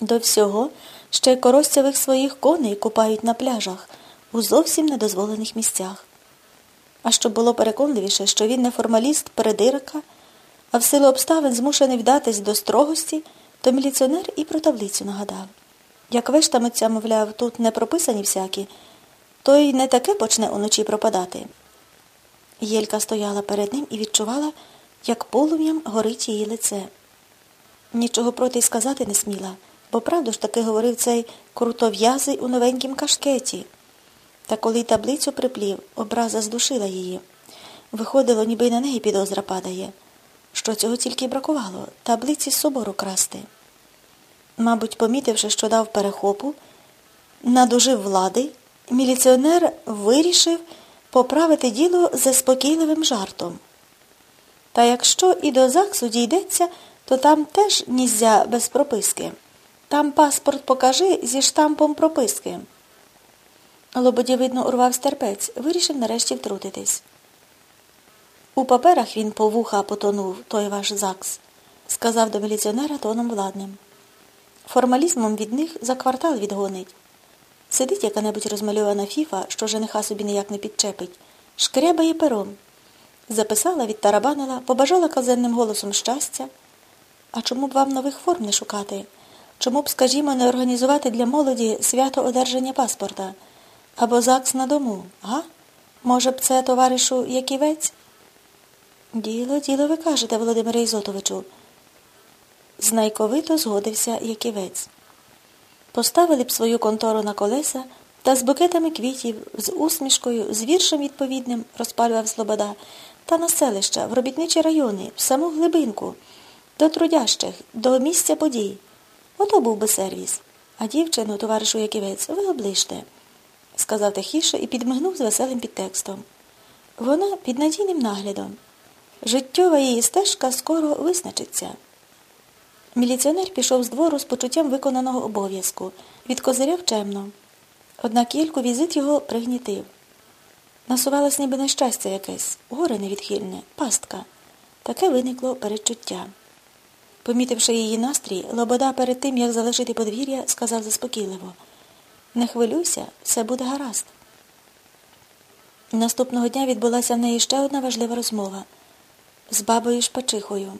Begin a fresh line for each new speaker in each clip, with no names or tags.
До всього ще й коростявих своїх коней купають на пляжах у зовсім недозволених місцях. А щоб було переконливіше, що він не формаліст передирка, а в силу обставин змушений вдатись до строгості, то міліціонер і про таблицю нагадав. Як вештамиться, мовляв, тут не прописані всякі, то й не таке почне уночі пропадати. Єлька стояла перед ним і відчувала, як полум'ям горить її лице. Нічого проти й сказати не сміла, бо правду ж таки говорив цей крутов'язий у новенькім кашкеті. Та коли таблицю приплів, образа здушила її. Виходило, ніби й на неї підозра падає. Що цього тільки бракувало таблиці з собору красти. Мабуть, помітивши, що дав перехопу, надужив влади, міліціонер вирішив поправити діло заспокійливим жартом. Та якщо і до ЗАГСу дійдеться, то там теж нізя без прописки. Там паспорт покажи зі штампом прописки. Лободі, видно, урвав терпець, вирішив нарешті втрутитись. У паперах він по вуха потонув, той ваш ЗАГС, сказав до міліціонера тоном владним. Формалізмом від них за квартал відгонить. Сидить яка-небудь розмальована фіфа, що жениха собі ніяк не підчепить, шкрябає пером. Записала, відтарабанила, побажала казенним голосом щастя. А чому б вам нових форм не шукати? Чому б, скажімо, не організувати для молоді свято одержання паспорта? Або ЗАГС на дому, га? Може б це, товаришу, Яківець? Діло, діло, ви кажете, Володимире Ізотовичу. Знайковито згодився Яківець. Поставили б свою контору на колеса та з букетами квітів, з усмішкою, з віршем відповідним, розпалював Слобода, та на селища, в робітничі райони, в саму глибинку, до трудящих, до місця подій. Ото був би сервіс. А дівчину, товаришу Яківець, ви оближте, сказав тихіше і підмигнув з веселим підтекстом. Вона під надійним наглядом. Життєва її стежка скоро визначиться. Міліціонер пішов з двору з почуттям виконаного обов'язку, відкозиряв чемно. Однак Єльку візит його пригнітив. Насувалось ніби нещастя якесь, горе невідхильне, пастка. Таке виникло передчуття. Помітивши її настрій, Лобода перед тим, як залишити подвір'я, сказав заспокійливо Не хвилюйся, все буде гаразд. Наступного дня відбулася в неї ще одна важлива розмова з бабою Шпачихою.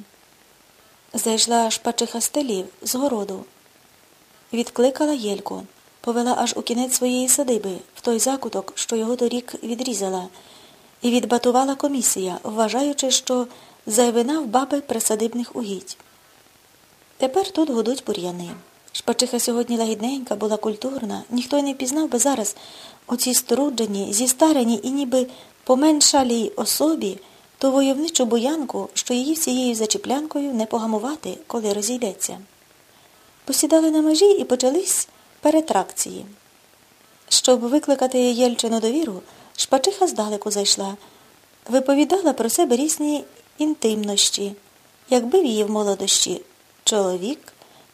Зайшла шпачиха з телів, з городу. Відкликала Єльку, повела аж у кінець своєї садиби, в той закуток, що його торік відрізала, і відбатувала комісія, вважаючи, що зайвина в баби присадибних угідь. Тепер тут гудуть бур'яни. Шпачиха сьогодні лагідненька, була культурна, ніхто й не впізнав би зараз оцій струдженій, зістареній і ніби поменшалій особі ту войовничу буянку, що її всією зачіплянкою не погамувати, коли розійдеться. Посідали на межі і почались перетракції. Щоб викликати Єльчину довіру, шпачиха здалеку зайшла, виповідала про себе різні інтимності, якби в її в молодощі чоловік,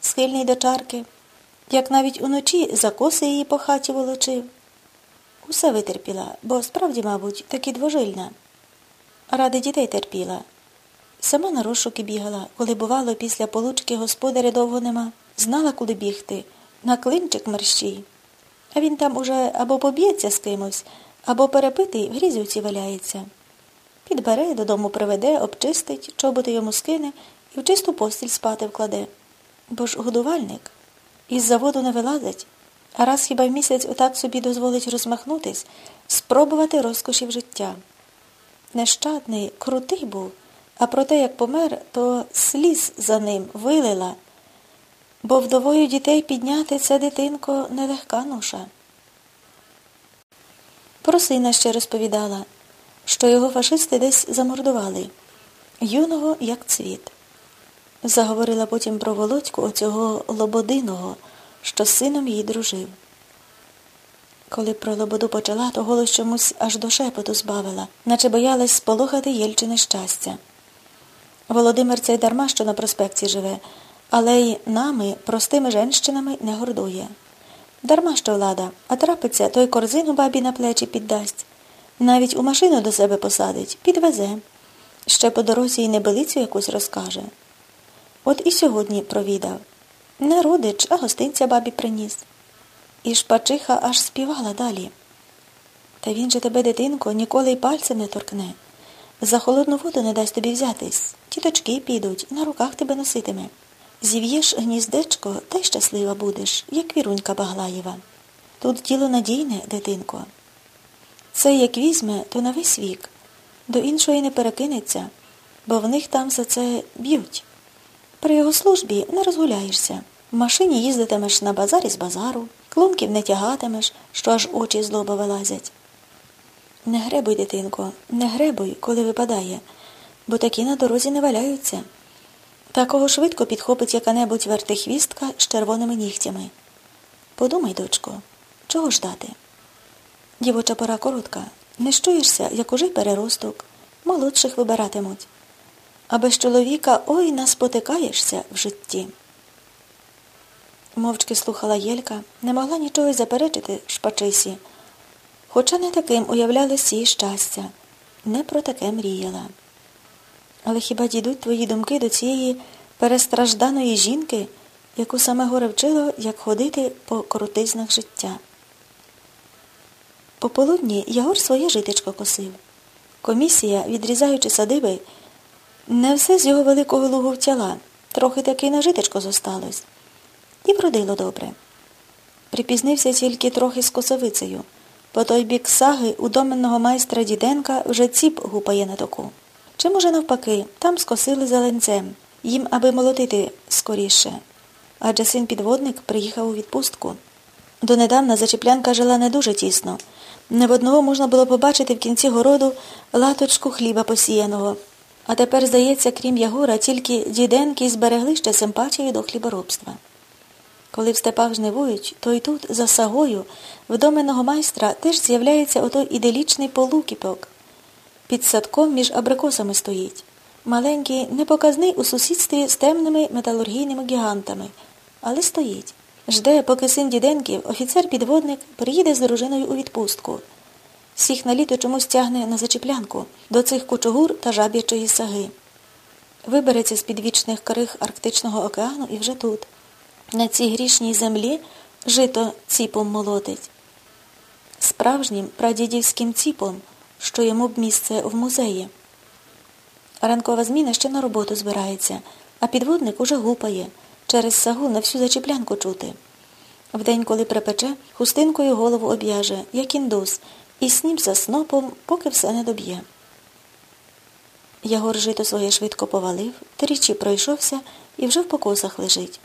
схильний до чарки, як навіть уночі закоси її по хаті волочив. Усе витерпіла, бо справді, мабуть, таки двожильна. Ради дітей терпіла. Сама на розшуки бігала, коли, бувало, після получки господаря довго нема, знала, куди бігти, на клинчик мерщій. А він там уже або поб'ється з кимось, або перепитий в грізівці валяється. Підбере, додому приведе, обчистить, чоботи йому скине і в чисту постіль спати вкладе. Бо ж годувальник із заводу не вилазить, а раз хіба в місяць отак собі дозволить розмахнутись, спробувати розкошів життя. Нещадний, крутий був, а про те, як помер, то сліз за ним вилила, бо вдовою дітей підняти це дитинко нелегка ноша. Про сина ще розповідала, що його фашисти десь замордували, юного, як цвіт. Заговорила потім про володьку оцього лободиного, що з сином її дружив. Коли про лободу почала, то голос чомусь аж до шепоту збавила, наче боялась сполохати Єльчине щастя. Володимир цей дарма, що на проспекті живе, але й нами, простими женщинами, не гордує. Дарма що влада, а трапиться, той корзину бабі на плечі піддасть, навіть у машину до себе посадить, підвезе. Ще по дорозі й небелицю якусь розкаже. От і сьогодні провідав. Не родич, а гостинця бабі приніс. І шпачиха аж співала далі. Та він же тебе, дитинко, ніколи й пальцем не торкне. За холодну воду не дасть тобі взятись. Тіточки підуть, на руках тебе носитиме. Зів'єш гніздечко, та й щаслива будеш, як вірунька Баглаєва. Тут діло надійне, дитинко. Це як візьме, то на весь вік. До іншої не перекинеться, бо в них там за це б'ють. При його службі не розгуляєшся. В машині їздитимеш на базарі з базару, клунків не тягатимеш, що аж очі злоба вилазять. Не гребуй, дитинко, не гребуй, коли випадає, бо такі на дорозі не валяються. Такого швидко підхопить яка-небудь вертихвістка з червоними нігтями. Подумай, дочко, чого ждати? Дівоча пора коротка. Не щуєшся, як уже переросток, молодших вибиратимуть. А без чоловіка ой наспотикаєшся в житті. Мовчки слухала Єлька, не могла нічого й заперечити шпачисі, хоча не таким уявлялось її щастя, не про таке мріяла. Але хіба дійдуть твої думки до цієї перестражданої жінки, яку саме горе вчило, як ходити по крутизнах життя? Пополудні Ягор своє житечко косив. Комісія, відрізаючи садиби, не все з його великого лугу втяла, трохи таки на житечко зосталось. І вродило добре. Припізнився тільки трохи з косовицею. По той бік саги у доменного майстра Діденка вже ціп гупає на току. Чи, може, навпаки, там скосили зеленцем, їм аби молотити скоріше. Адже син підводник приїхав у відпустку. Донедавна зачеплянка жила не дуже тісно. Не в одного можна було побачити в кінці городу латочку хліба посіяного. А тепер, здається, крім Ягора, тільки діденки зберегли ще симпатію до хліборобства. Коли в степах жнивують, то й тут, за сагою, в доменного майстра теж з'являється отой іделічний полукіпок. Під садком між абрикосами стоїть. Маленький, непоказний у сусідстві з темними металургійними гігантами, але стоїть. Жде, поки син діденків, офіцер-підводник, приїде з дружиною у відпустку. Всіх на літо чомусь тягне на зачеплянку до цих кучугур та жаб'ячої саги. Вибереться з підвічних криг Арктичного океану і вже тут. На цій грішній землі жито ціпом молотить. Справжнім прадідівським ціпом, що йому б місце в музеї. Ранкова зміна ще на роботу збирається, а підводник уже гупає. Через сагу на всю зачеплянку чути. Вдень, коли припече, хустинкою голову об'яже, як індус, і снім за снопом, поки все не доб'є. Ягор жито своє швидко повалив, тричі пройшовся і вже в покосах лежить.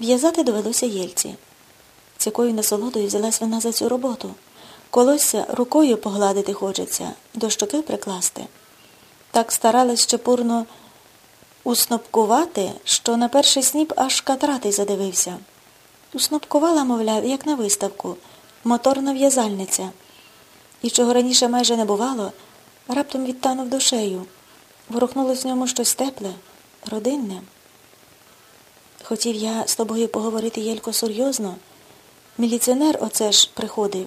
В'язати довелося Єльці. Цякою насолодою взялась вона за цю роботу. Колосся рукою погладити хочеться, до щоки прикласти. Так старалась чепурно уснопкувати, що на перший сніп аж катратий задивився. Уснопкувала, мовляв, як на виставку, моторна в'язальниця. І чого раніше майже не бувало, раптом відтанув душею. Ворухнулось в ньому щось тепле, родинне. Хотів я з тобою поговорити, Єлько, серйозно. Міліціонер оце ж приходив.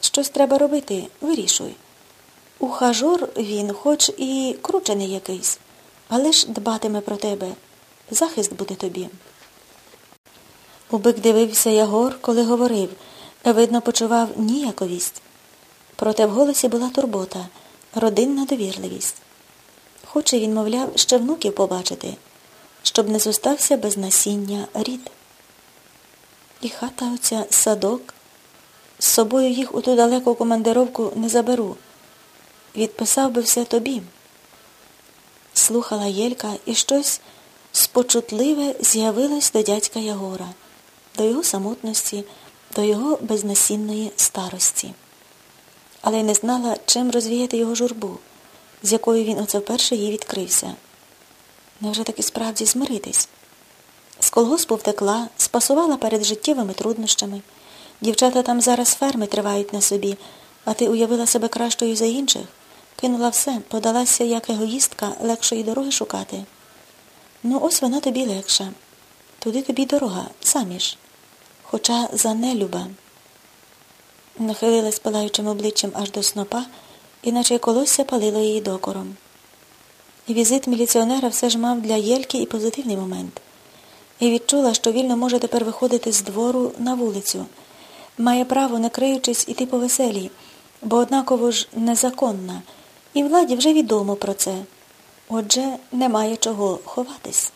Щось треба робити, вирішуй. Ухажор він, хоч і кручений якийсь але ж дбатиме про тебе. Захист буде тобі. Убик дивився Ягор, коли говорив, видно, почував ніяковість. Проте в голосі була турбота, родинна довірливість. Хоче він, мовляв, ще внуків побачити, щоб не зостався без насіння рід. І хата оця садок. З собою їх у ту далеку командировку не заберу. Відписав би все тобі слухала Єлька, і щось спочутливе з'явилось до дядька Ягора, до його самотності, до його безнасінної старості. Але й не знала, чим розвіяти його журбу, з якою він оце вперше їй відкрився. Невже таки справді змиритись? З колгоспу втекла, спасувала перед життєвими труднощами. Дівчата там зараз ферми тривають на собі, а ти уявила себе кращою за інших. Кинула все, подалася, як егоїстка, легшої дороги шукати. Ну, ось вона тобі легша. Туди тобі дорога, саміж. Хоча за нелюба. Нахилилась палаючим обличчям аж до снопа, іначе колосся палило її докором. Візит міліціонера все ж мав для Єльки і позитивний момент. і відчула, що вільно може тепер виходити з двору на вулицю. Має право, не криючись, іти по веселій, бо однаково ж незаконна, і владі вже відомо про це. Отже, немає чого ховатись.